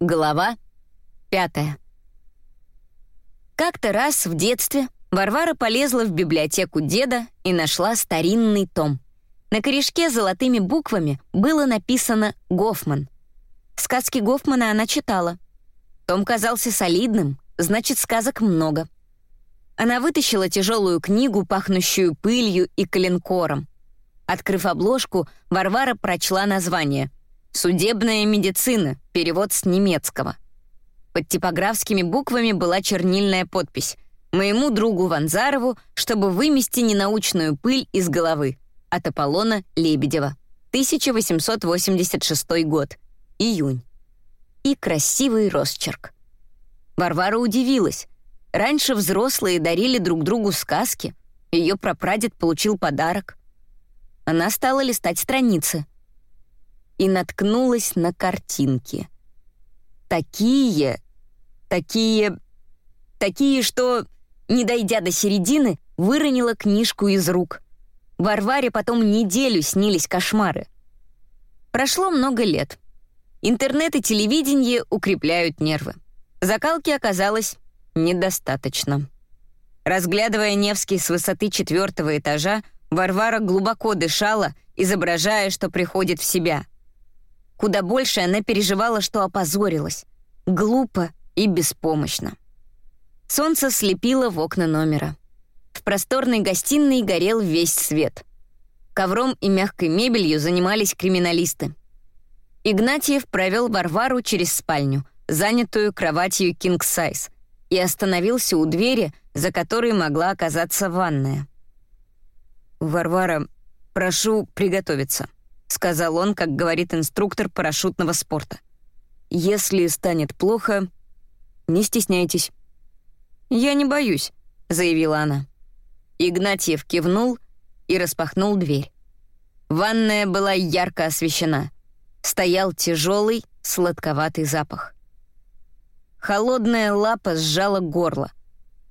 Глава пятая. Как-то раз в детстве Варвара полезла в библиотеку деда и нашла старинный том. На корешке золотыми буквами было написано «Гофман». Сказки Гофмана она читала. Том казался солидным, значит, сказок много. Она вытащила тяжелую книгу, пахнущую пылью и коленкором. Открыв обложку, Варвара прочла название — «Судебная медицина», перевод с немецкого. Под типографскими буквами была чернильная подпись «Моему другу Ванзарову, чтобы вымести ненаучную пыль из головы» от Аполлона Лебедева. 1886 год. Июнь. И красивый росчерк. Варвара удивилась. Раньше взрослые дарили друг другу сказки. Ее прапрадед получил подарок. Она стала листать страницы — и наткнулась на картинки. Такие, такие, такие, что, не дойдя до середины, выронила книжку из рук. Варваре потом неделю снились кошмары. Прошло много лет. Интернет и телевидение укрепляют нервы. Закалки оказалось недостаточно. Разглядывая Невский с высоты четвертого этажа, Варвара глубоко дышала, изображая, что приходит в себя — Куда больше она переживала, что опозорилась. Глупо и беспомощно. Солнце слепило в окна номера. В просторной гостиной горел весь свет. Ковром и мягкой мебелью занимались криминалисты. Игнатьев провел Варвару через спальню, занятую кроватью King Size, и остановился у двери, за которой могла оказаться ванная. «Варвара, прошу приготовиться», — сказал он, как говорит инструктор парашютного спорта. «Если станет плохо, не стесняйтесь». «Я не боюсь», — заявила она. Игнатьев кивнул и распахнул дверь. Ванная была ярко освещена. Стоял тяжелый, сладковатый запах. Холодная лапа сжала горло.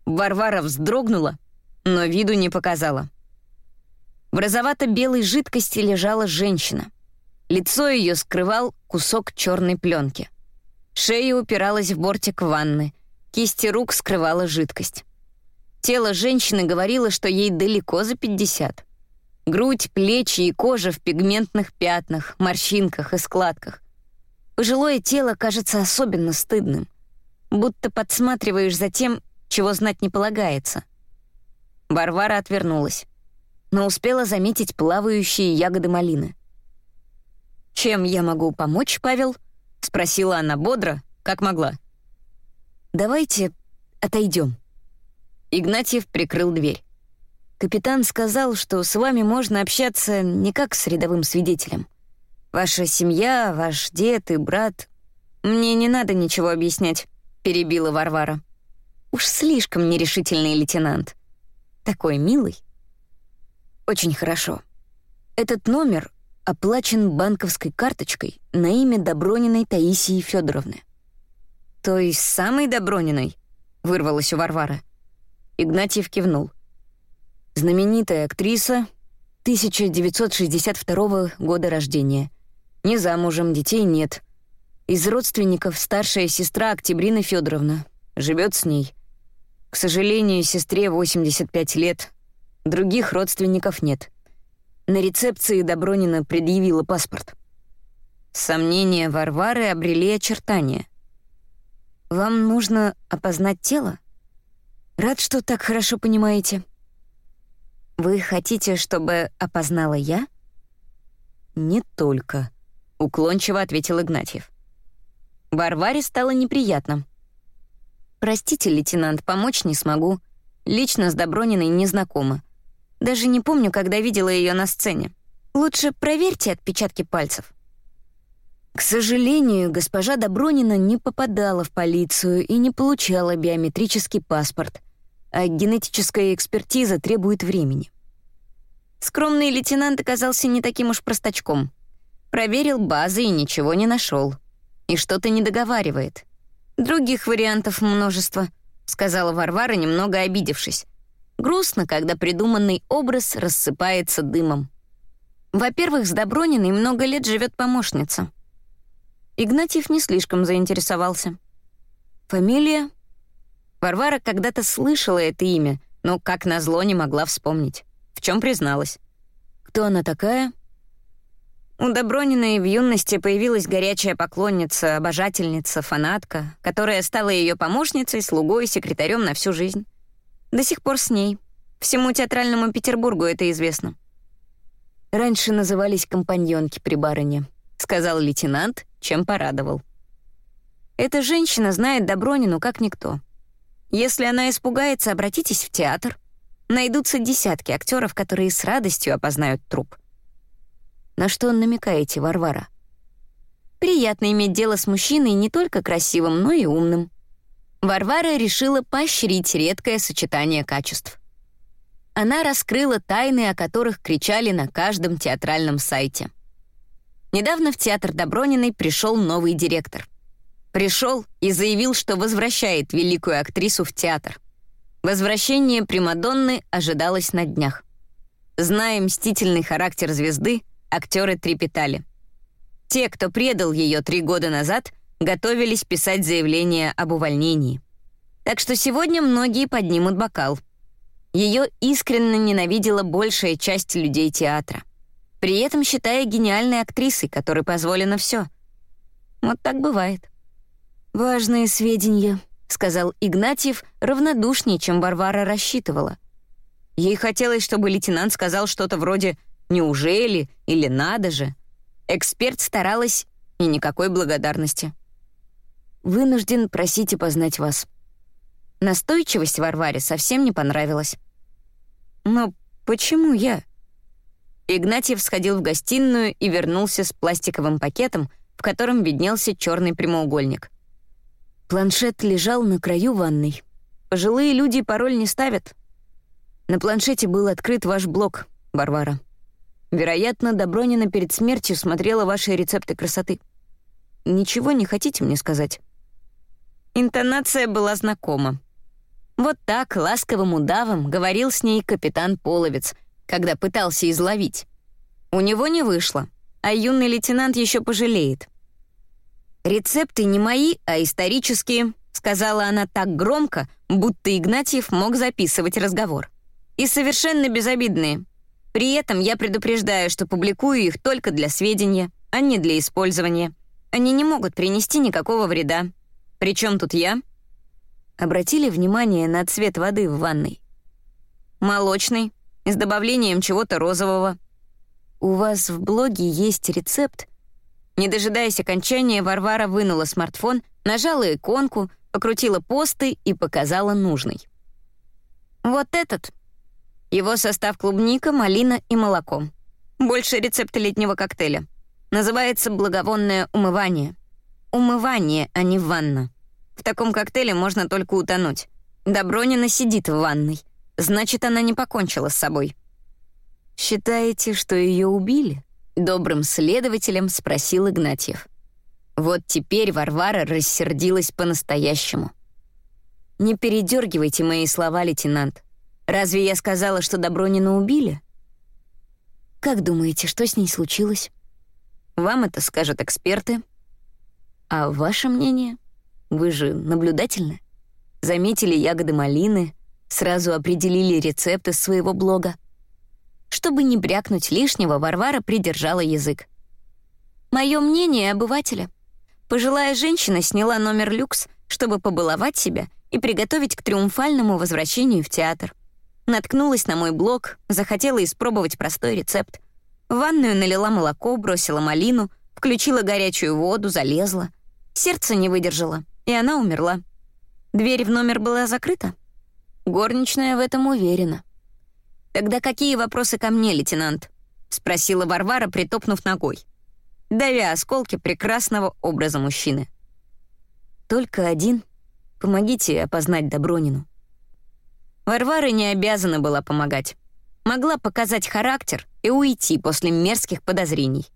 Варвара вздрогнула, но виду не показала. В розовато-белой жидкости лежала женщина. Лицо ее скрывал кусок черной пленки. Шея упиралась в бортик ванны, кисти рук скрывала жидкость. Тело женщины говорило, что ей далеко за 50. Грудь, плечи и кожа в пигментных пятнах, морщинках и складках. Пожилое тело кажется особенно стыдным, будто подсматриваешь за тем, чего знать не полагается. Варвара отвернулась но успела заметить плавающие ягоды малины. «Чем я могу помочь, Павел?» — спросила она бодро, как могла. «Давайте отойдем». Игнатьев прикрыл дверь. «Капитан сказал, что с вами можно общаться не как с рядовым свидетелем. Ваша семья, ваш дед и брат... Мне не надо ничего объяснять», — перебила Варвара. «Уж слишком нерешительный лейтенант. Такой милый». Очень хорошо. Этот номер оплачен банковской карточкой на имя Доброниной Таисии Федоровны. То есть самой Доброниной? Вырвалась у Варвары. Игнатьев кивнул. Знаменитая актриса, 1962 года рождения. Не замужем, детей нет. Из родственников старшая сестра Октябрина Федоровна. Живет с ней. К сожалению, сестре 85 лет, Других родственников нет. На рецепции Добронина предъявила паспорт. Сомнения Варвары обрели очертания. «Вам нужно опознать тело? Рад, что так хорошо понимаете». «Вы хотите, чтобы опознала я?» «Не только», — уклончиво ответил Игнатьев. Варваре стало неприятно. «Простите, лейтенант, помочь не смогу. Лично с Доброниной не знакома. Даже не помню, когда видела ее на сцене. Лучше проверьте отпечатки пальцев. К сожалению, госпожа Добронина не попадала в полицию и не получала биометрический паспорт, а генетическая экспертиза требует времени. Скромный лейтенант оказался не таким уж простачком. Проверил базы и ничего не нашел. И что-то не договаривает. Других вариантов множество, сказала Варвара, немного обидевшись. Грустно, когда придуманный образ рассыпается дымом. Во-первых, с Доброниной много лет живет помощница. Игнатьев не слишком заинтересовался. Фамилия? Варвара когда-то слышала это имя, но как назло не могла вспомнить. В чем призналась. Кто она такая? У Доброниной в юности появилась горячая поклонница, обожательница, фанатка, которая стала ее помощницей, слугой секретарем на всю жизнь. До сих пор с ней. Всему театральному Петербургу это известно. «Раньше назывались компаньонки при барыне», — сказал лейтенант, чем порадовал. «Эта женщина знает Добронину как никто. Если она испугается, обратитесь в театр. Найдутся десятки актеров, которые с радостью опознают труп». На что намекаете, Варвара? Приятно иметь дело с мужчиной не только красивым, но и умным. Варвара решила поощрить редкое сочетание качеств. Она раскрыла тайны, о которых кричали на каждом театральном сайте. Недавно в театр Доброниной пришел новый директор. Пришел и заявил, что возвращает великую актрису в театр. Возвращение Примадонны ожидалось на днях. Зная мстительный характер звезды, актеры трепетали. Те, кто предал ее три года назад, готовились писать заявление об увольнении. Так что сегодня многие поднимут бокал. Ее искренне ненавидела большая часть людей театра. При этом считая гениальной актрисой, которой позволено все. Вот так бывает. «Важные сведения», — сказал Игнатьев равнодушнее, чем Варвара рассчитывала. Ей хотелось, чтобы лейтенант сказал что-то вроде Неужели? Или надо же? Эксперт старалась, и никакой благодарности. Вынужден просить и познать вас. Настойчивость Варваре совсем не понравилась. Но почему я? Игнатьев сходил в гостиную и вернулся с пластиковым пакетом, в котором виднелся черный прямоугольник. Планшет лежал на краю ванной. Пожилые люди пароль не ставят. На планшете был открыт ваш блог, Варвара. Вероятно, Добронина перед смертью смотрела ваши рецепты красоты. Ничего не хотите мне сказать?» Интонация была знакома. Вот так ласковым удавом говорил с ней капитан Половец, когда пытался изловить. У него не вышло, а юный лейтенант еще пожалеет. «Рецепты не мои, а исторические», — сказала она так громко, будто Игнатьев мог записывать разговор. «И совершенно безобидные. При этом я предупреждаю, что публикую их только для сведения, а не для использования. Они не могут принести никакого вреда. Причем тут я? Обратили внимание на цвет воды в ванной? Молочный, с добавлением чего-то розового. У вас в блоге есть рецепт? Не дожидаясь окончания, Варвара вынула смартфон, нажала иконку, покрутила посты и показала нужный. Вот этот его состав клубника, малина и молоко. Больше рецепта летнего коктейля. Называется благовонное умывание. Умывание, а не ванна. В таком коктейле можно только утонуть. Добронина сидит в ванной. Значит, она не покончила с собой. «Считаете, что ее убили?» Добрым следователем спросил Игнатьев. Вот теперь Варвара рассердилась по-настоящему. «Не передергивайте мои слова, лейтенант. Разве я сказала, что Добронину убили? Как думаете, что с ней случилось? Вам это скажут эксперты. А ваше мнение? Вы же наблюдательны. Заметили ягоды малины, сразу определили рецепты своего блога. Чтобы не брякнуть лишнего, Варвара придержала язык. Мое мнение обывателя. Пожилая женщина сняла номер люкс, чтобы побаловать себя и приготовить к триумфальному возвращению в театр. Наткнулась на мой блог, захотела испробовать простой рецепт. В ванную налила молоко, бросила малину, включила горячую воду, залезла. Сердце не выдержало, и она умерла. Дверь в номер была закрыта? Горничная в этом уверена. «Тогда какие вопросы ко мне, лейтенант?» — спросила Варвара, притопнув ногой. Давя осколки прекрасного образа мужчины. «Только один. Помогите опознать Добронину». Варвара не обязана была помогать. Могла показать характер и уйти после мерзких подозрений.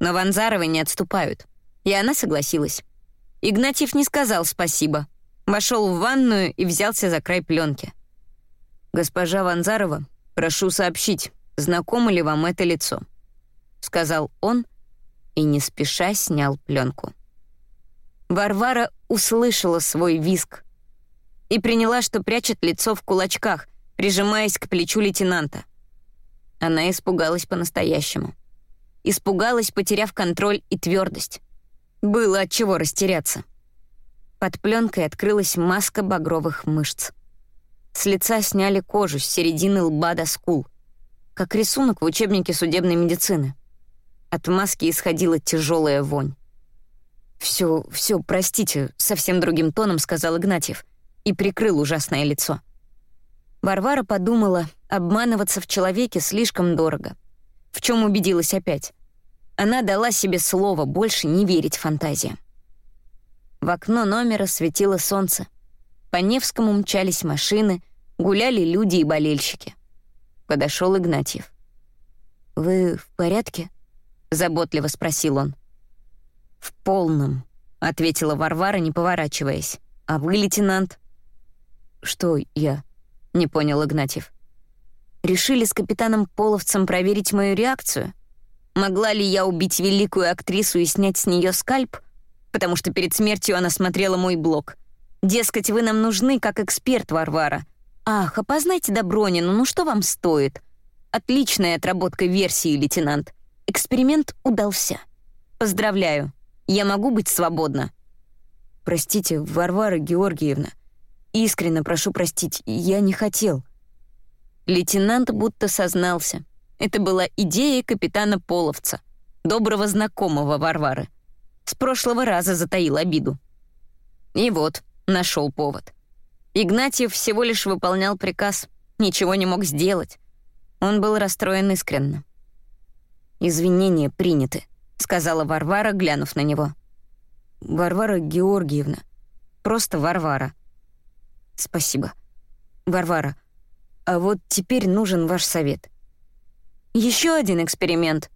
Но Ванзаровы не отступают. И она согласилась. Игнатьев не сказал спасибо. Вошел в ванную и взялся за край пленки. «Госпожа Ванзарова, прошу сообщить, знакомо ли вам это лицо?» Сказал он и не спеша снял пленку. Варвара услышала свой виск и приняла, что прячет лицо в кулачках, прижимаясь к плечу лейтенанта. Она испугалась по-настоящему. Испугалась, потеряв контроль и твердость. Было от чего растеряться. Под пленкой открылась маска багровых мышц. С лица сняли кожу с середины лба до скул, как рисунок в учебнике судебной медицины. От маски исходила тяжелая вонь. «Все, все, простите», — совсем другим тоном сказал Игнатьев и прикрыл ужасное лицо. Варвара подумала, обманываться в человеке слишком дорого. В чем убедилась опять? Она дала себе слово больше не верить фантазиям. В окно номера светило солнце. По Невскому мчались машины, гуляли люди и болельщики. Подошел Игнатьев. «Вы в порядке?» — заботливо спросил он. «В полном», — ответила Варвара, не поворачиваясь. «А вы, лейтенант?» «Что я?» — не понял Игнатьев. «Решили с капитаном Половцем проверить мою реакцию? Могла ли я убить великую актрису и снять с нее скальп? Потому что перед смертью она смотрела мой блог. Дескать, вы нам нужны как эксперт, Варвара. Ах, опознайте Добронину, ну что вам стоит? Отличная отработка версии, лейтенант. Эксперимент удался. Поздравляю. Я могу быть свободна. Простите, Варвара Георгиевна. Искренне прошу простить, я не хотел. Лейтенант будто сознался. Это была идея капитана Половца, доброго знакомого Варвары. С прошлого раза затаил обиду. И вот, нашел повод. Игнатьев всего лишь выполнял приказ, ничего не мог сделать. Он был расстроен искренне. «Извинения приняты», — сказала Варвара, глянув на него. «Варвара Георгиевна. Просто Варвара». «Спасибо. Варвара, а вот теперь нужен ваш совет». Еще один эксперимент.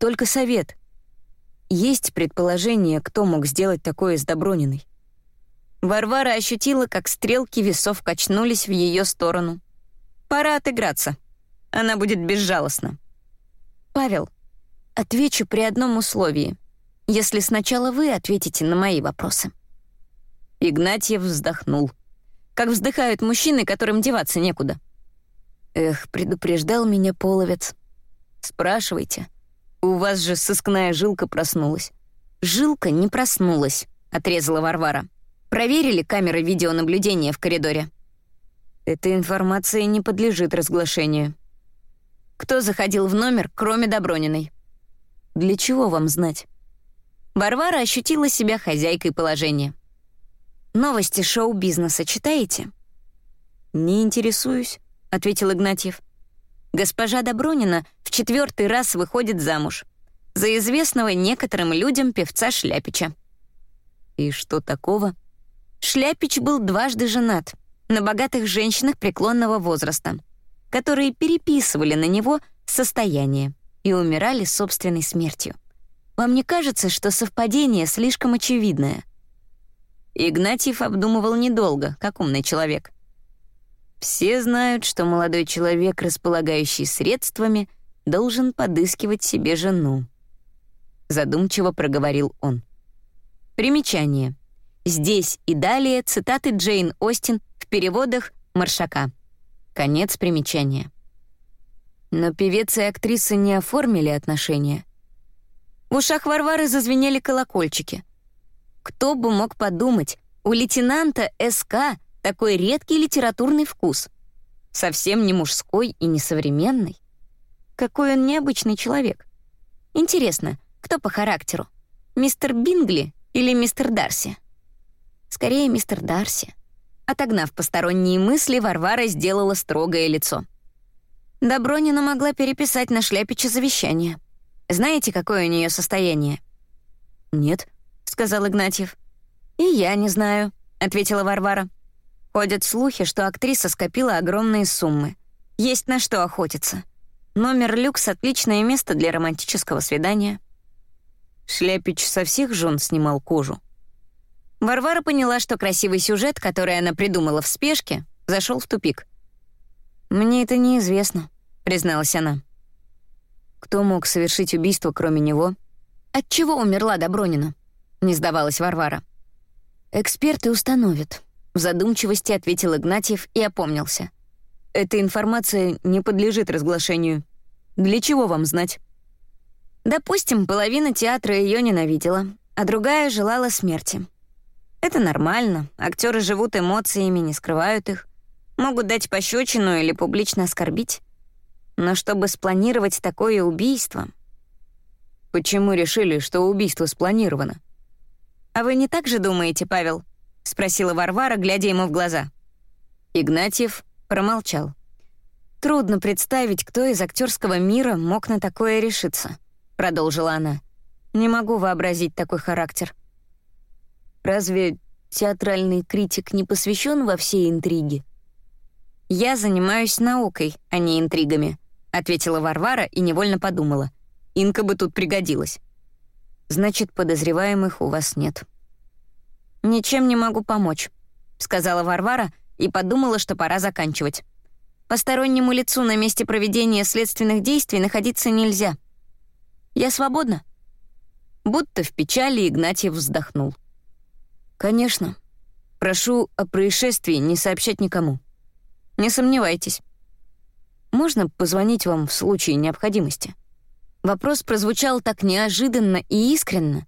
Только совет. Есть предположение, кто мог сделать такое с Доброниной. Варвара ощутила, как стрелки весов качнулись в ее сторону. Пора отыграться. Она будет безжалостна. «Павел, отвечу при одном условии. Если сначала вы ответите на мои вопросы». Игнатьев вздохнул. Как вздыхают мужчины, которым деваться некуда. Эх, предупреждал меня половец. Спрашивайте. У вас же сыскная жилка проснулась. Жилка не проснулась, отрезала Варвара. Проверили камеры видеонаблюдения в коридоре. Эта информация не подлежит разглашению. Кто заходил в номер, кроме Доброниной? Для чего вам знать? Варвара ощутила себя хозяйкой положения. «Новости шоу-бизнеса читаете?» «Не интересуюсь», — ответил Игнатьев. «Госпожа Добронина в четвертый раз выходит замуж. За известного некоторым людям певца Шляпича». «И что такого?» Шляпич был дважды женат на богатых женщинах преклонного возраста которые переписывали на него состояние и умирали собственной смертью. Вам не кажется, что совпадение слишком очевидное? Игнатьев обдумывал недолго, как умный человек. Все знают, что молодой человек, располагающий средствами, должен подыскивать себе жену. Задумчиво проговорил он. Примечание. Здесь и далее цитаты Джейн Остин в переводах Маршака. Конец примечания. Но певец и актриса не оформили отношения. В ушах Варвары зазвенели колокольчики. Кто бы мог подумать, у лейтенанта СК такой редкий литературный вкус. Совсем не мужской и не современный. Какой он необычный человек. Интересно, кто по характеру? Мистер Бингли или мистер Дарси? Скорее, мистер Дарси. Отогнав посторонние мысли, Варвара сделала строгое лицо. Добронина могла переписать на Шляпича завещание. Знаете, какое у нее состояние? «Нет», — сказал Игнатьев. «И я не знаю», — ответила Варвара. Ходят слухи, что актриса скопила огромные суммы. Есть на что охотиться. Номер люкс — отличное место для романтического свидания. Шляпич со всех жен снимал кожу. Варвара поняла, что красивый сюжет, который она придумала в спешке, зашел в тупик. «Мне это неизвестно», — призналась она. «Кто мог совершить убийство, кроме него?» «От чего умерла Добронина?» — не сдавалась Варвара. «Эксперты установят», — в задумчивости ответил Игнатьев и опомнился. «Эта информация не подлежит разглашению. Для чего вам знать?» Допустим, половина театра ее ненавидела, а другая желала смерти. Это нормально, актеры живут эмоциями, не скрывают их. Могут дать пощечину или публично оскорбить. Но чтобы спланировать такое убийство... Почему решили, что убийство спланировано? «А вы не так же думаете, Павел?» — спросила Варвара, глядя ему в глаза. Игнатьев промолчал. «Трудно представить, кто из актерского мира мог на такое решиться», — продолжила она. «Не могу вообразить такой характер». «Разве театральный критик не посвящен во все интриги?» «Я занимаюсь наукой, а не интригами», — ответила Варвара и невольно подумала. Инка бы тут пригодилась. Значит, подозреваемых у вас нет. Ничем не могу помочь, сказала Варвара и подумала, что пора заканчивать. Постороннему лицу на месте проведения следственных действий находиться нельзя. Я свободна. Будто в печали Игнатьев вздохнул. Конечно. Прошу о происшествии не сообщать никому. Не сомневайтесь. Можно позвонить вам в случае необходимости? Вопрос прозвучал так неожиданно и искренно,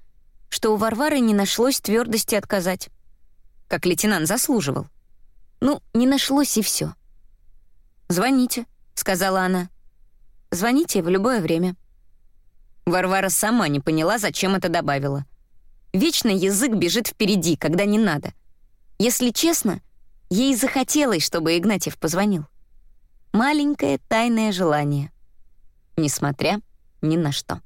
что у Варвары не нашлось твердости отказать. Как лейтенант заслуживал. Ну, не нашлось и все. «Звоните», — сказала она. «Звоните в любое время». Варвара сама не поняла, зачем это добавила. Вечно язык бежит впереди, когда не надо. Если честно, ей захотелось, чтобы Игнатьев позвонил. Маленькое тайное желание. Несмотря ни на что.